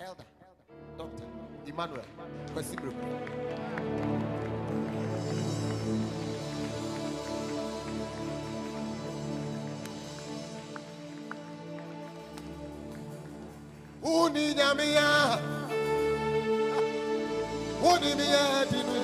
Elder, Doctor Emmanuel Kwesibro. Who need a? Who need?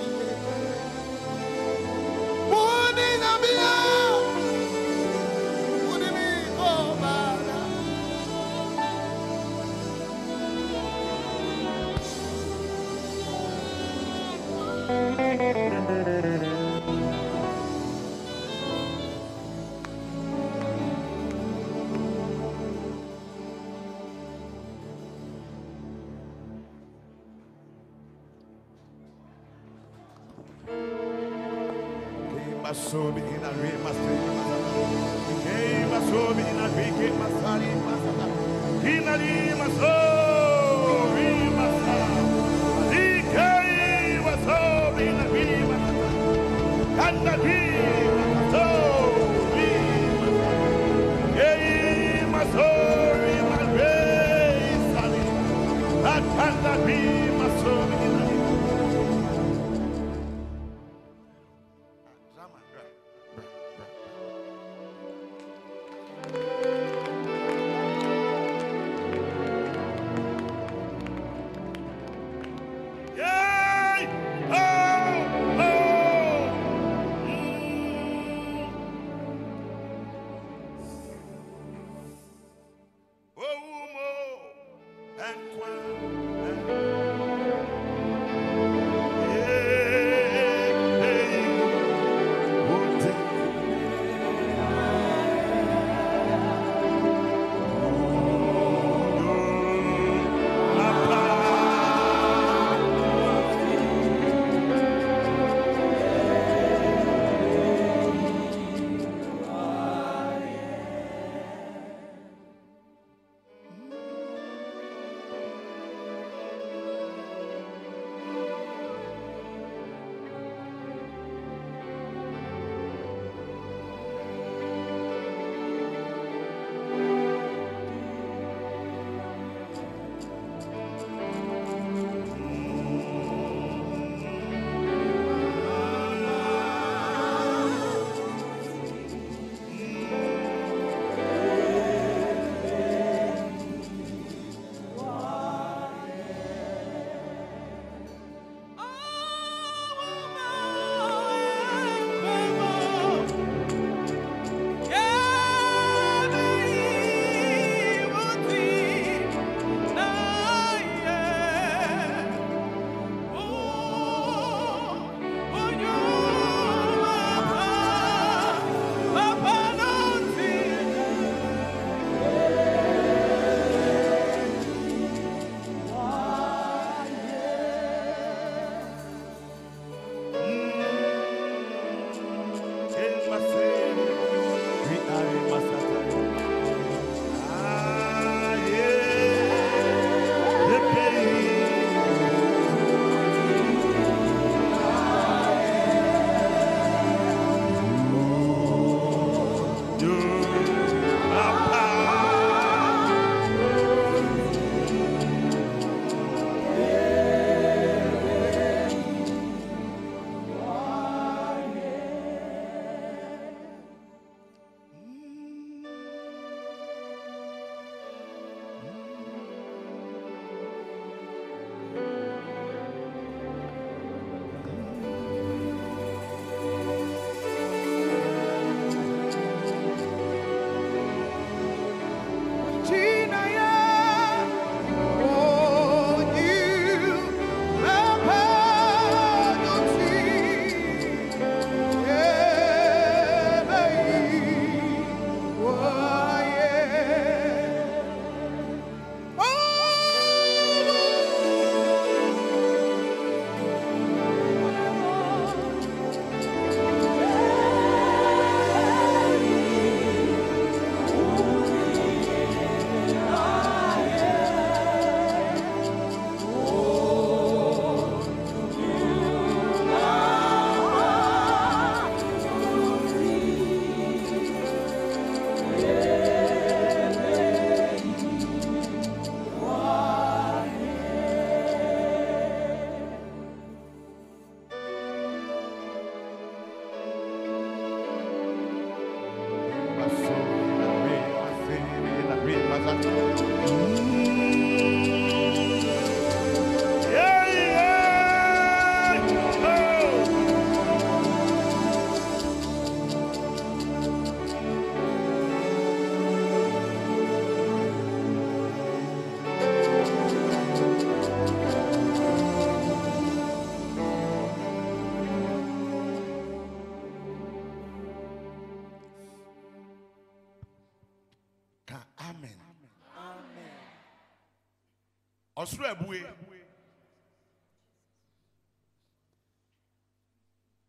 Ɔsoro abue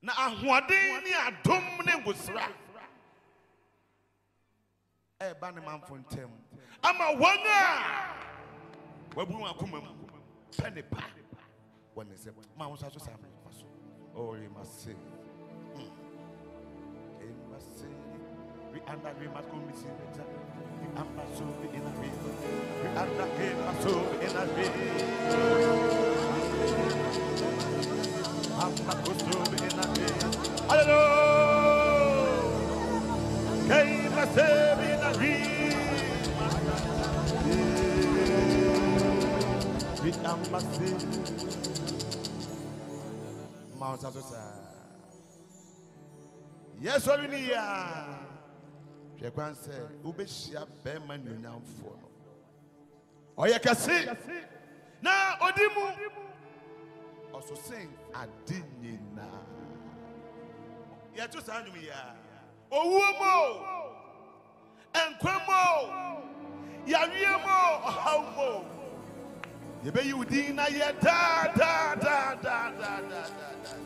na ahoɔden ne adom ne ngosra ɛɛba ne manfo ntam ama wɔn a wabu wɔn akoma mu. Pɛ ne pa wɔ ne nsam. Ma wɔn nso aso saa mmefa so. Ɔre ma se. Ɛma se we anda we must go missing better we anda so we in a way we anda we must so we in a way anda go so we in a way hallelujah Kay must be in a way we anda se Mount Asosa. Yes, ɔre ne yie a hwɛ kwan sɛ wobɛhyia bɛrima nnuonyamfoɔ no. Ɔyɛ kɛse. Na ɔdi mu. Ɔso sen ade nyinaa. Yɛto saa nnwom yi a owuo mu o nkwa mu o yareɛ mu o ɔhaw mu o. Yɛbɛyi wo din na yɛ daa daa daa daa daa daa daa.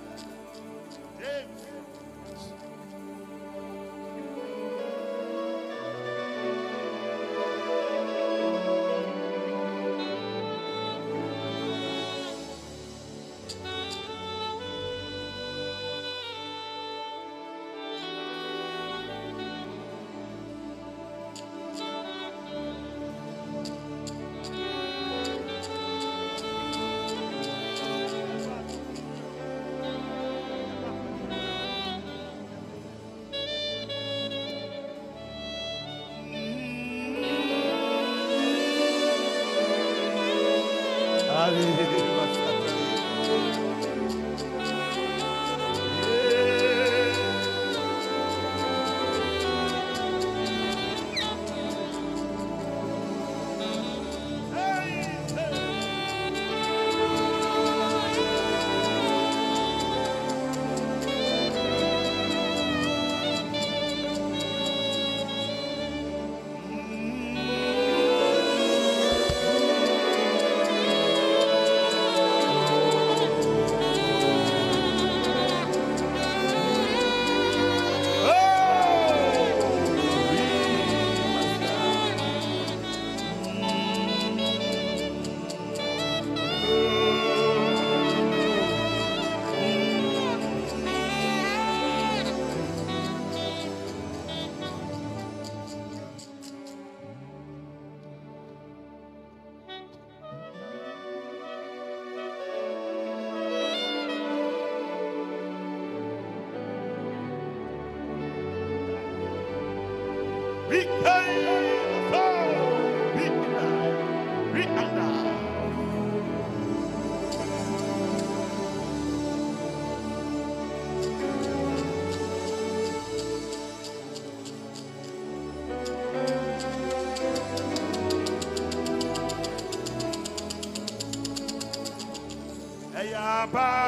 Baba.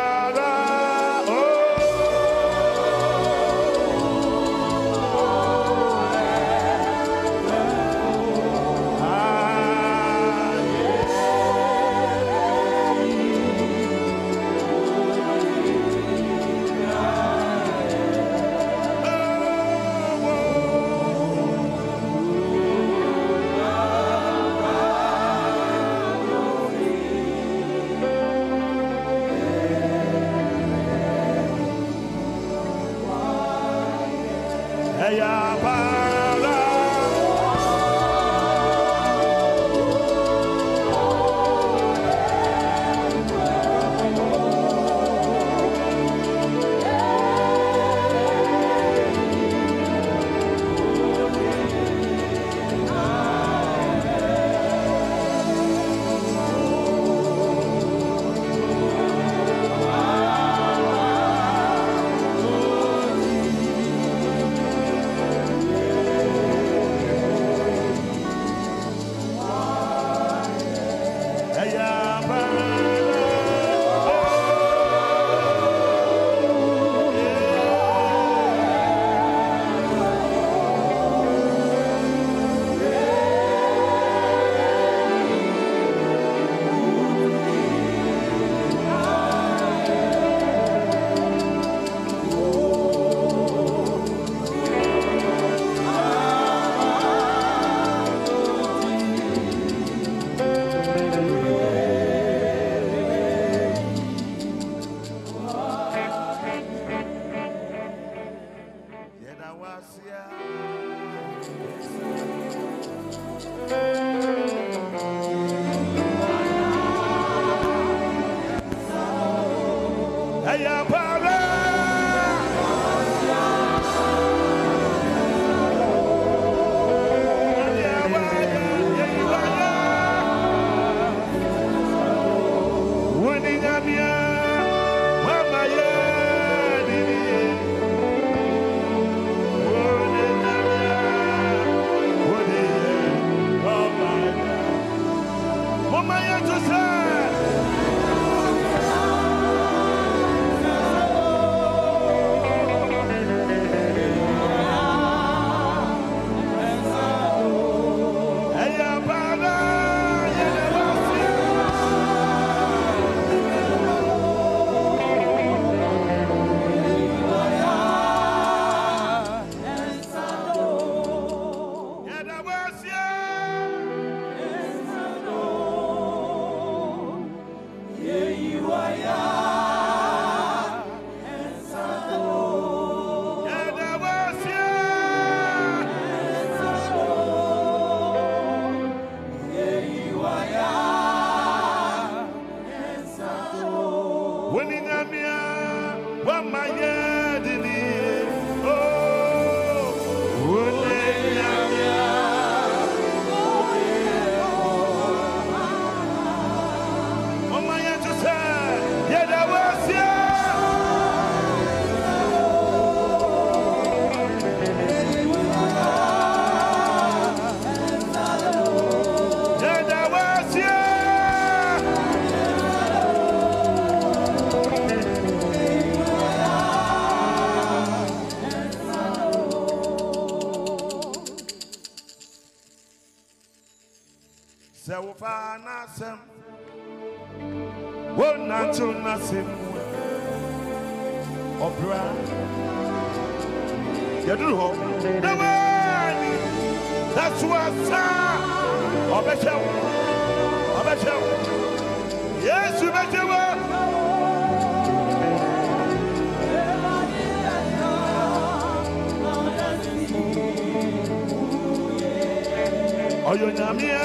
Ɔyɛ onyamea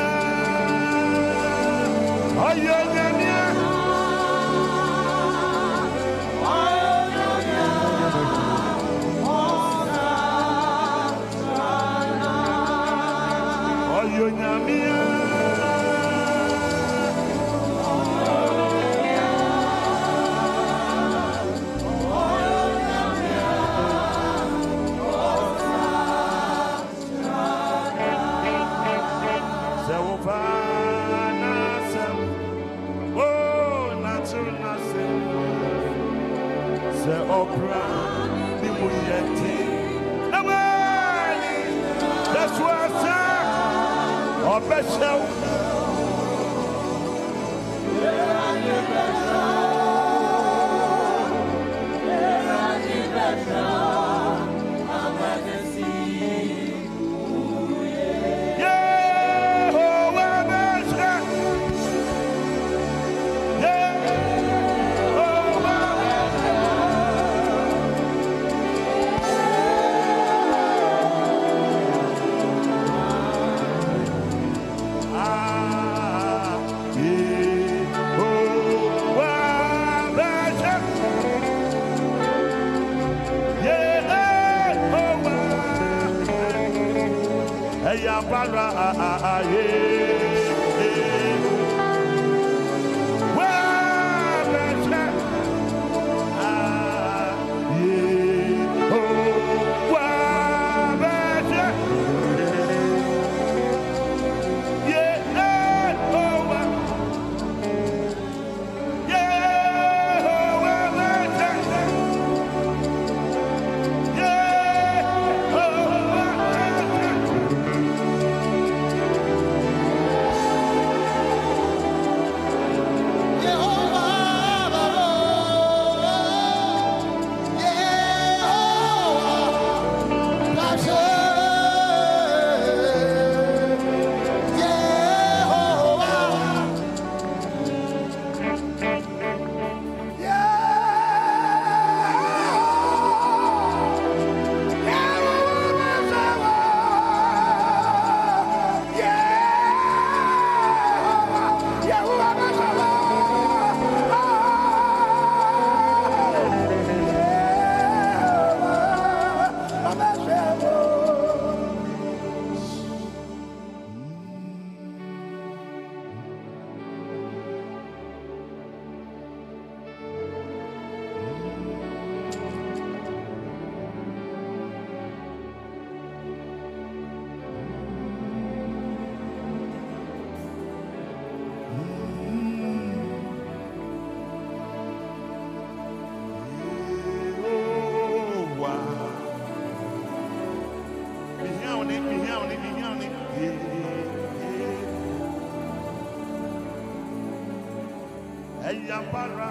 palmas. Ah, ah, ah,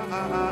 Eyapara, yeah.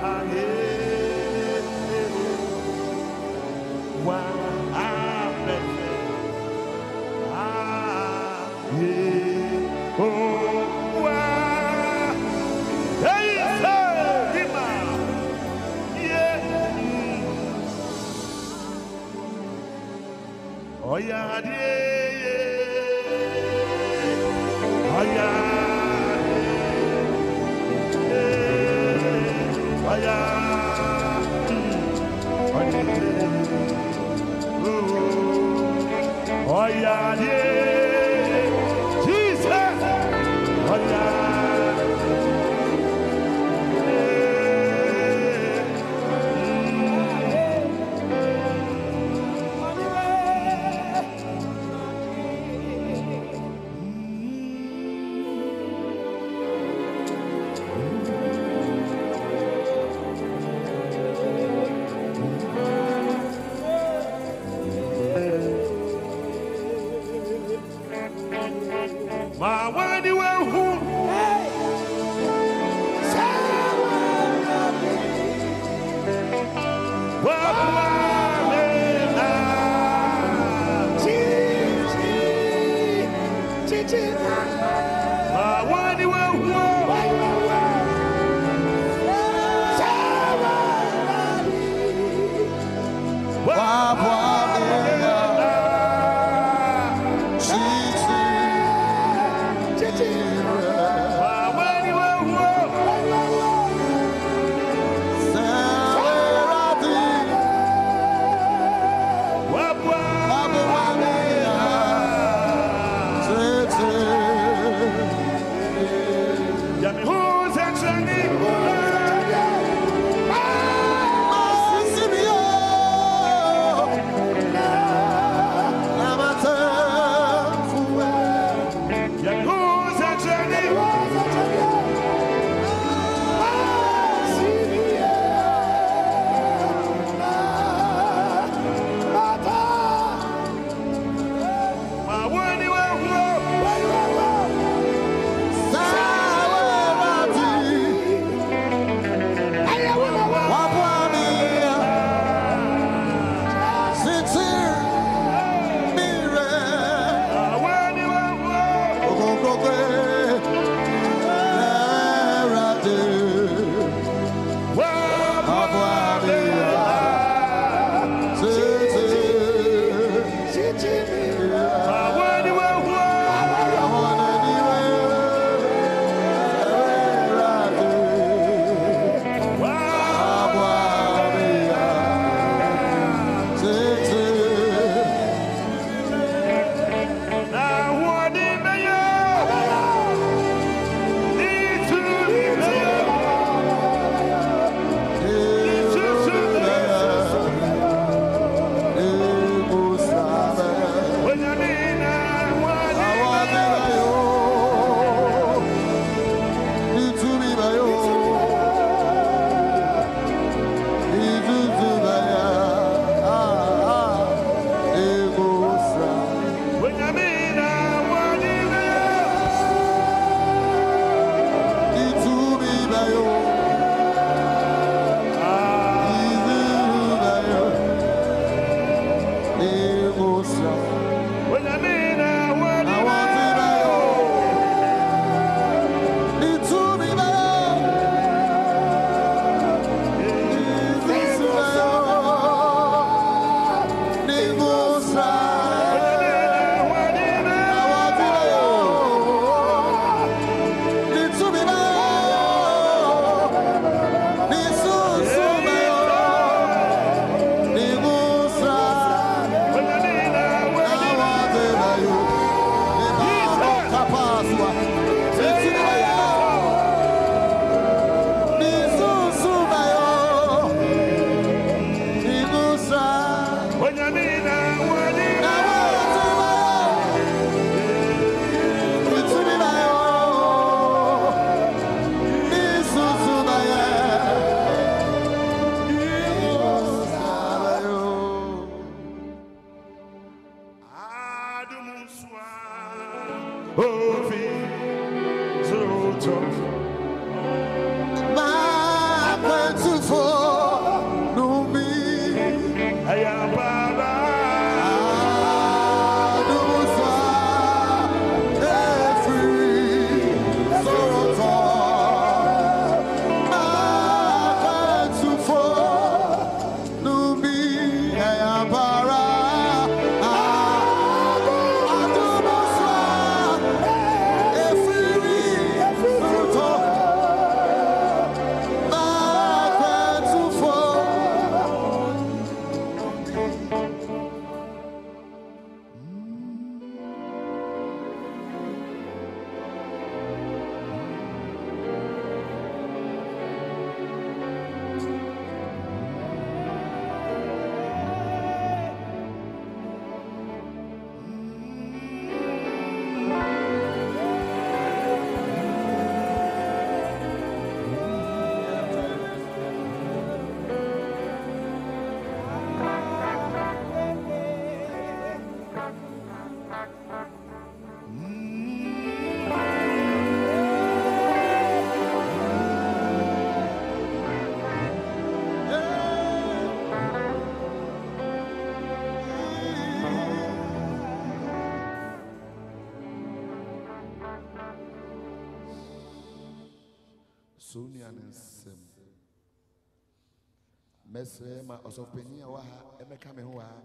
Mɛsrɛ ma ɔsɔfopanyin a wɔ ha ɛbɛka me ho wɔ ha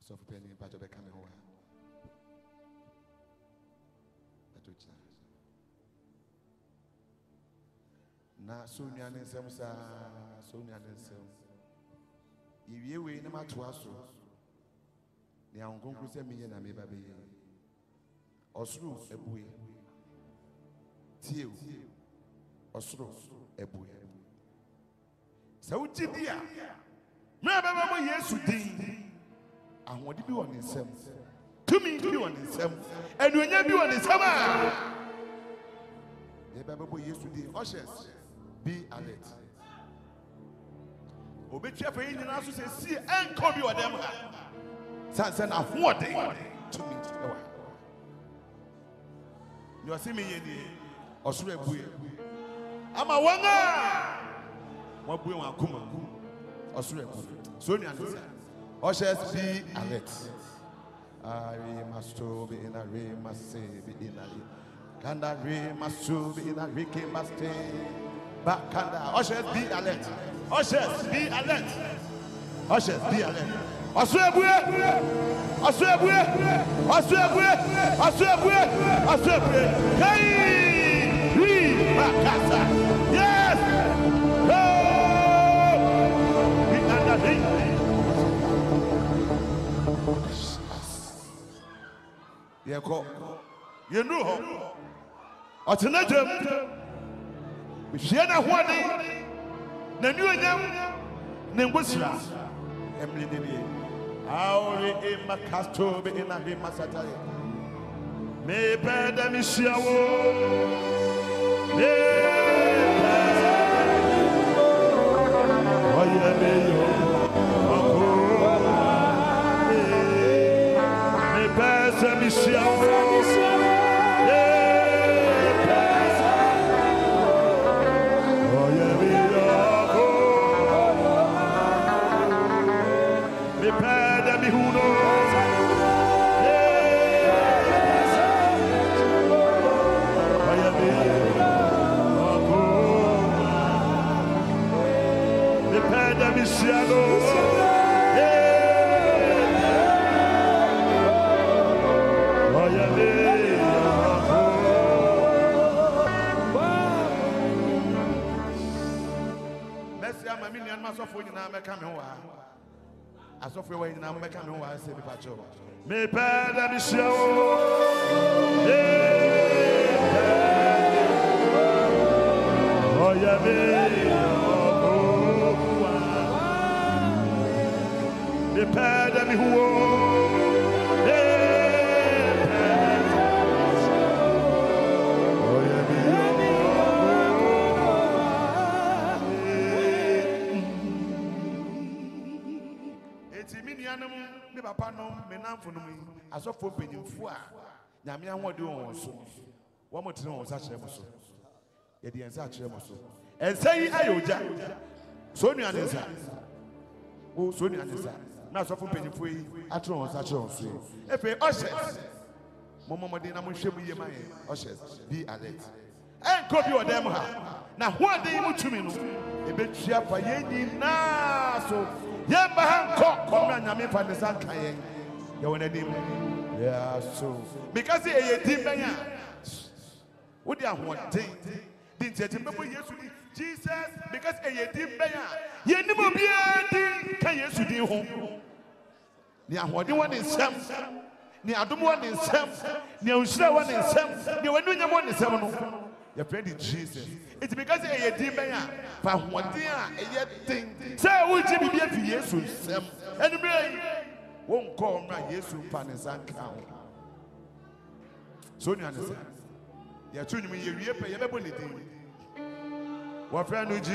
ɔsɔfopanyin mpakyɛ bɛka me ho wɔ ha gyina na so nua ne nsɛm saa so nua ne nsɛm yɛwie wei na matoa so nea nkonkro sɛ meyɛ na meba bɛyɛ ɔsoro abue tie o. Ɔsoro abue sɛ wogye di a mmerɛ bɛbɛ bɔ yesu din ahoɔde bi wɔ ne nsɛm tumi bi wɔ ne nsɛm anuonyam bi wɔ ne nsɛm a yɛbɛbɛbɔ yesu din ushers be alert obɛtwa fa yi nyinaa so sɛ sie ɛnkɔ bi wɔ dɛm ha sane sɛ ahoɔden tumi ɛwɔ ha nea ɔse meyɛ nie ɔsoro abue ama wɔn a wɔabue wɔn akoma ɔsoro abue so nua no sɛ ushers be alert Ari masto be in a re masse be in a kanda re masto be in a rike maste bakanda ushers be alert ushers be alert ushers be alert ɔsoro abue ɔsoro abue ɔsoro abue ɔsoro abue ɔsoro yɛkɔ. Yɛnuru hɔ. Ɔtena gyam. Hwie na hoɔden n'anuonyam ne ngosira ɛmene ne nie aore ema kasto be ena he masataye mepɛ dɛ mehyia wo. Mepɛ ɔyɛ meyo recebe-se a honra. Asɔfoɔ wɔ nyinaa mɛka me ho wɔ sɛ mepa kyɛw mepɛ dɛ mehyia wo. Ɔyɛ me ɔkoa mepɛ dɛ mehu wo me namfo nom yi asɔfoɔ mpanyimfo a nyame ahoɔden wɔ wɔn so wɔn mo tene wɔn nsa kyerɛ mo so. Yɛde yɛn nsa akyerɛ mo so. Nsa yi ayɛ ogya. So nua ne nsa. O so nua ne nsa. Na asɔfoɔ mpanyimfo yi atene wɔn nsa kyerɛ wɔn so afei ɔhyɛ. Mo mmɔmɔden na mo nhwɛ mu yie ma yɛn. Ɔhyɛ. Be alert. Ɛnkɔ bi wɔ dɛm ha. Na hoɔden yi mu tumi no ebetua fa yɛn nyinaa so. Yɛn ba ha nkɔ. Kɔmra nyame fa ne nsa nka yɛn yɛwɔ n'anim yɛa so. Because ɛyɛ din bɛn a wode ahoɔden di ntiɛti mbɛbɔ yesu din jesus because ɛyɛ din bɛn a yɛnim obiara din ka yesu din ho ne ahoɔden wɔ ne nsɛm ne adom wɔ ne nsɛm ne nhyira wɔ ne nsɛm ne w'anuonyam wɔ ne nsɛm no. Yɛfrɛ de jesus. Nti because ɛyɛ din bɛn a fa ahoɔden a ɛyɛ den sɛ wogye biribi afi yesu nsɛm ɛnummerɛ yi wonkɔ ɔmmra yesu mfa ne nsa nka ho. So nua ne sɛ yɛto nnwom yɛwie pɛ yɛbɛbɔ ne din. Wɔfrɛ no jesus.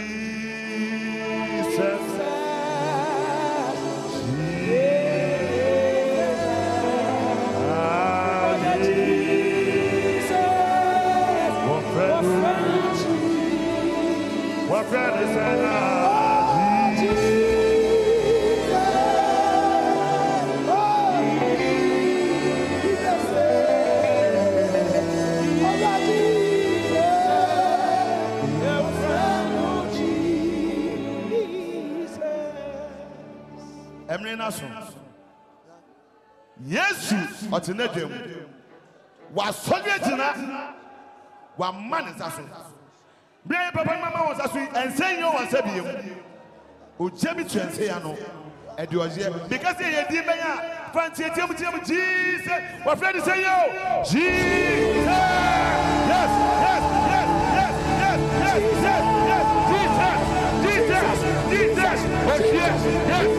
Wɔfrɛ no wɔfrɛ no sɛ na ɛmene no so yesu ɔte n'adwa mu wasɔre agyina wama ne nsa so bia yɛ papa mama wɔn nsa so yi ɛnsɛn nyɛ wɔn nsa biem ogya bi tu ɛnsɛn ya no ɛde ɔyɛ because yɛ di bɛyɛ a fa ntiatia mu tia mu jesus wɔfrɛ de sɛ yɛ o. Jesus yes yes yes yes yes yes yes. Yes jesus jesus jesus ɔhyɛ yes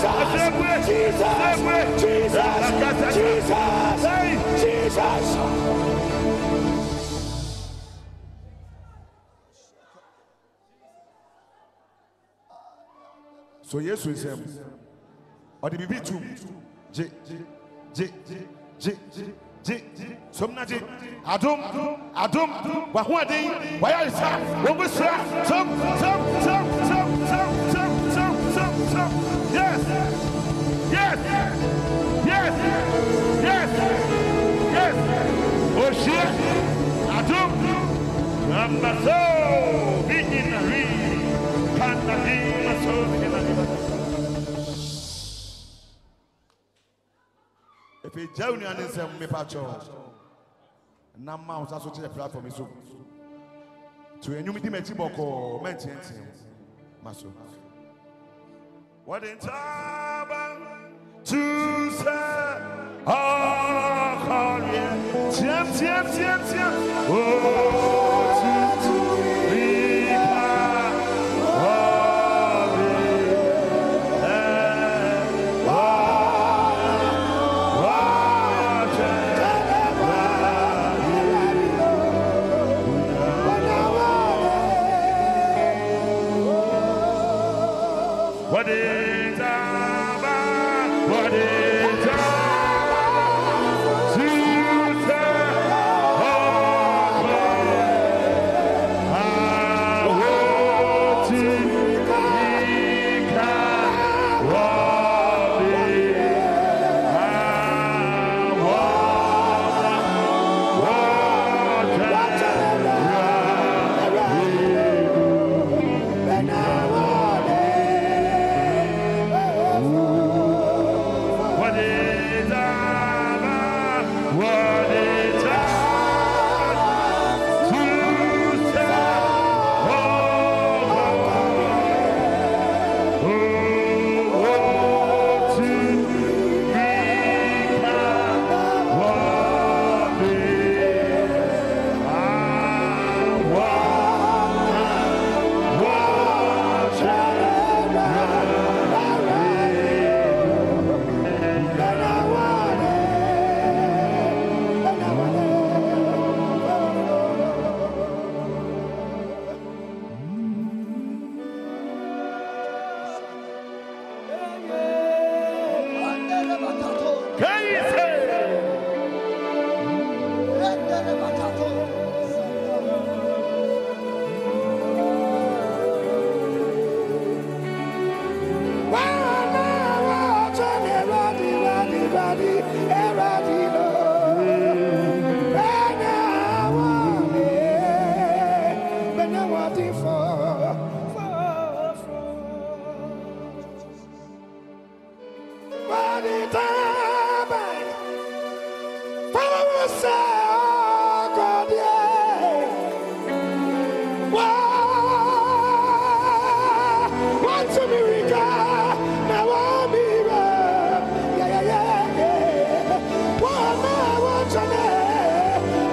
Jesus, Jesus, Jesus, Jesus, Jesus. So yes, we say, or the BB two, J, J, J, J, J. somnaje adum. Adum wahwade wayarisa wobusra som som som Yes. Yes. Yes. Yes. Yes. Oshie. Adum. Ambaso. Vinari. Kanadi. Maso. If you join your name, me patcho. Na ma o sa so ti platform so. To enyum di mechi boko, meti enti. Maso. Maso. What in time to say, ah, oh, yeah, tiens, tiens, tiens, tiens, oh.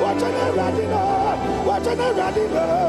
Watch another radio, watch another.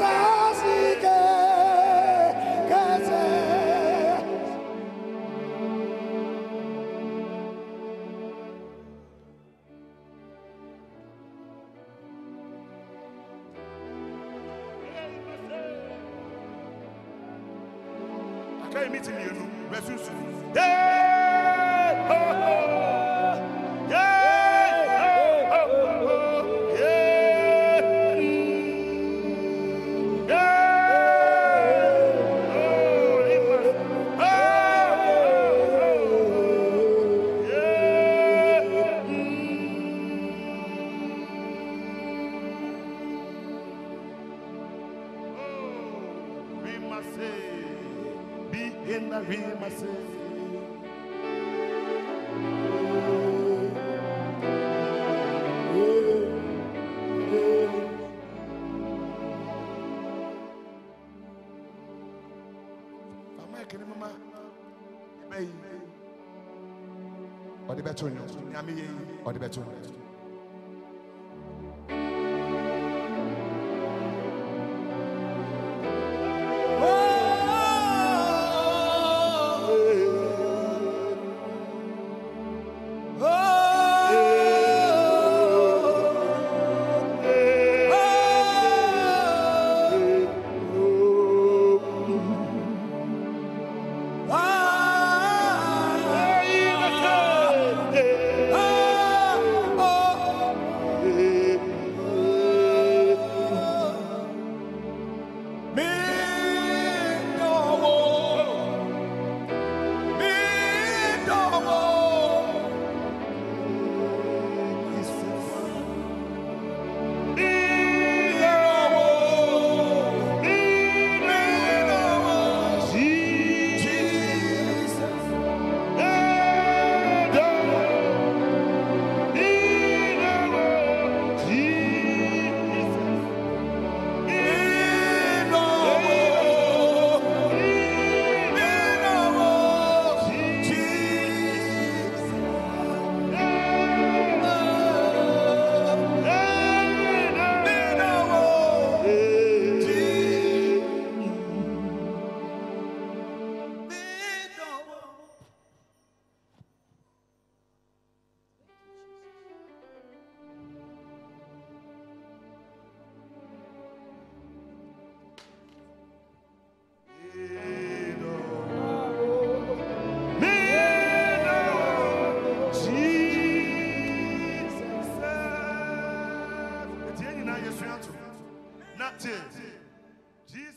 Azatike.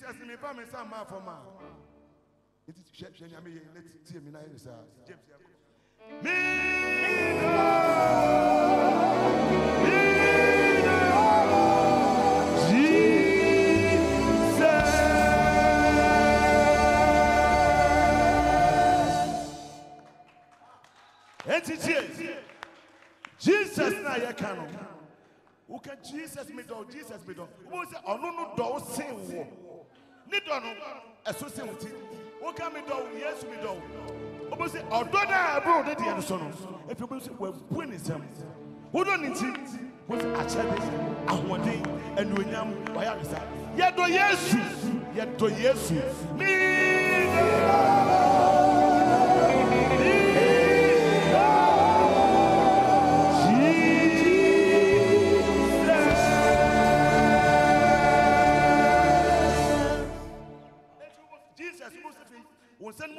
Jesus mi ba mi sa ma fọ ma. Eti hwẹ hwẹ nyame yẹ ne tie mi na yẹ sa. James. Jesus na yɛ Jesus mi dɔ Jesus mi dɔ. Wo sɛ ɔno no dɔ wo sen wo. Ne dɔ no ɛso sen wo ti. Woka mi dɔ wo Yesu mi dɔ wo. Wo sɛ ɔdɔ na ɛburo ne deɛ no so no. Efi wo sɛ wɔabu ne nsam. Wodɔ ne ti. Wo sɛ akyɛde ahoɔden ɛnuonyam wɔyɛ abisa. Yɛdɔ Yesu. Yɛdɔ Yesu. Mi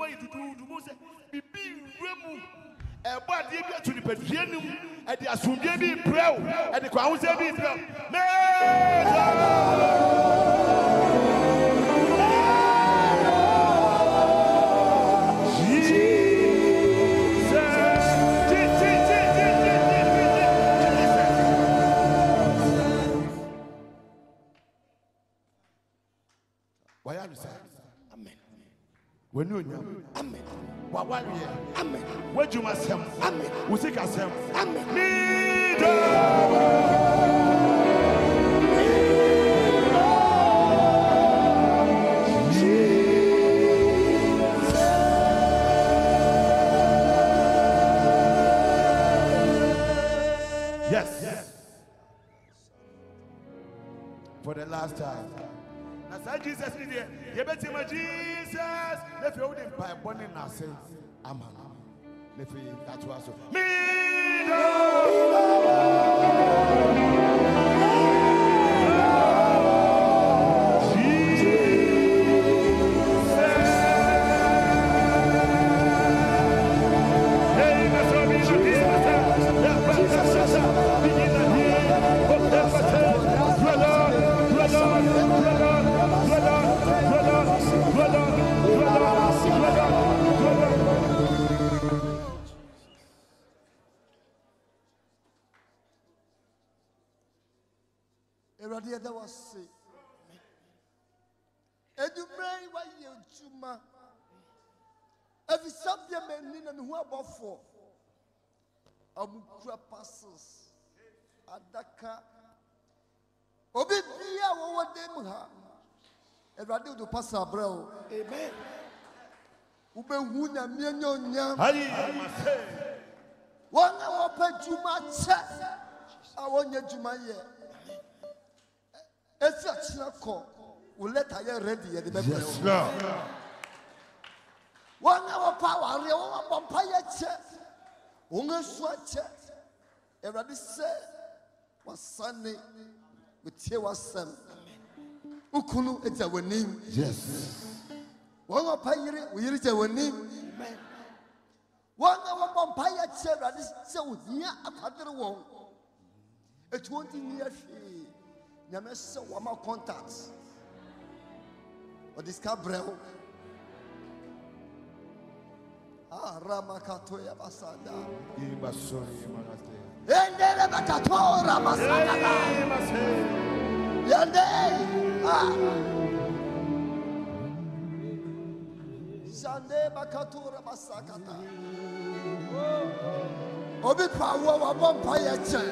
ayɛ bi mu. Bi bi mɛɛda wɔyɛ ano saa amen w'ani onyam amen. W'awareɛ amen. W'adwuma sɛm amen. W'osika amen. Ni. bɔne n'ase ama no na afei datoa so medo na mehu abɔfoɔ ɔmokura passes adaka obi bia a wɔwɔ dan mu ha awurade wode pasa abrɛ wo amen wobɛhu nyame anya onyam wɔn a wɔpɛ adwuma kyɛ a wɔnyɛ adwuma yɛ esi akyina kɔ wo leta yɛ ready yɛde bɛbrɛ wo. Wɔn a wɔpɛ awareɛ wɔn abɔ mpa yɛ kyɛ wɔn asu akyɛ awurade sɛ wasane wotie wasɛm wokunu agya w'anim Yes. wɔn a ɔpɛ yere wo yere gya w'anim wɔn a wɔbɔ mpa yɛ kyɛ awurade sɛ ohia akwadere wɔn etu wɔn ti nyi ahwee nyame sɛ wɔma contact ɔde sika brɛ wo Ah, ramakato ya basada endele bakato ramasada yande ah. Shande bakatura basakata. Obi pawo wa bompa ye che.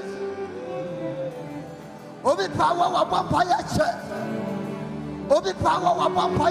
Obi pawo wa bompa ye che. Obi pawo wa bompa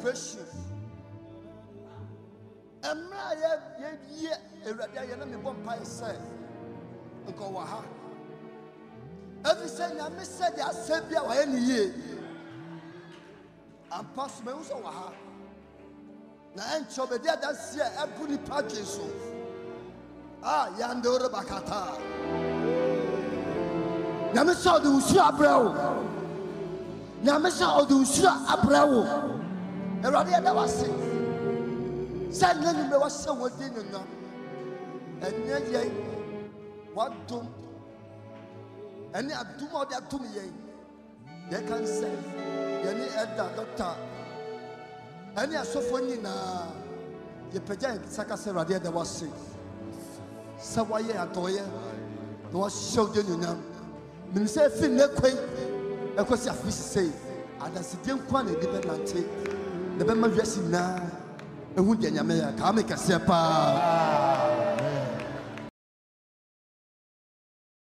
pressure mmerɛ a yɛ yɛwie awurade ayɛ na mebɔ mpae sɛ nkɔ wɔ ha. Ɛfi sɛ nyame sɛ de asɛ bi a wayɛ ne yie. Ampa so mahu sɛ wɔ ha. Na ɛnkyɛ bɛdi adanseɛ a ɛbu nipa dwe so. A yɛande wo rebakata. Nyame sɛ ɔde nsuo abrɛ wo. Nyame sɛ ɔde nsuo abrɛ wo awurade yɛda wase sɛ nnɛ nwumɛ wahyɛ wɔdi nonam ɛnyɛ yɛn wadom ɛne adum a ɔde atum yɛn yɛka nsɛ yɛne ɛda dɔkta ɛne asɔfoɔ nyinaa yɛpagya yɛn nsa ka sɛ awurade ɛda wase sɛ woayɛ adɔeɛ na wahyɛ wode nuonyam menim sɛ ɛfiri nnɛ kwai ɛkɔsi afei sisei adansedie nko a na ɛde bɛnante na ɛbɛma wiase nyinaa ɛhu deɛ nyame yɛ kaa me kɛseɛ paa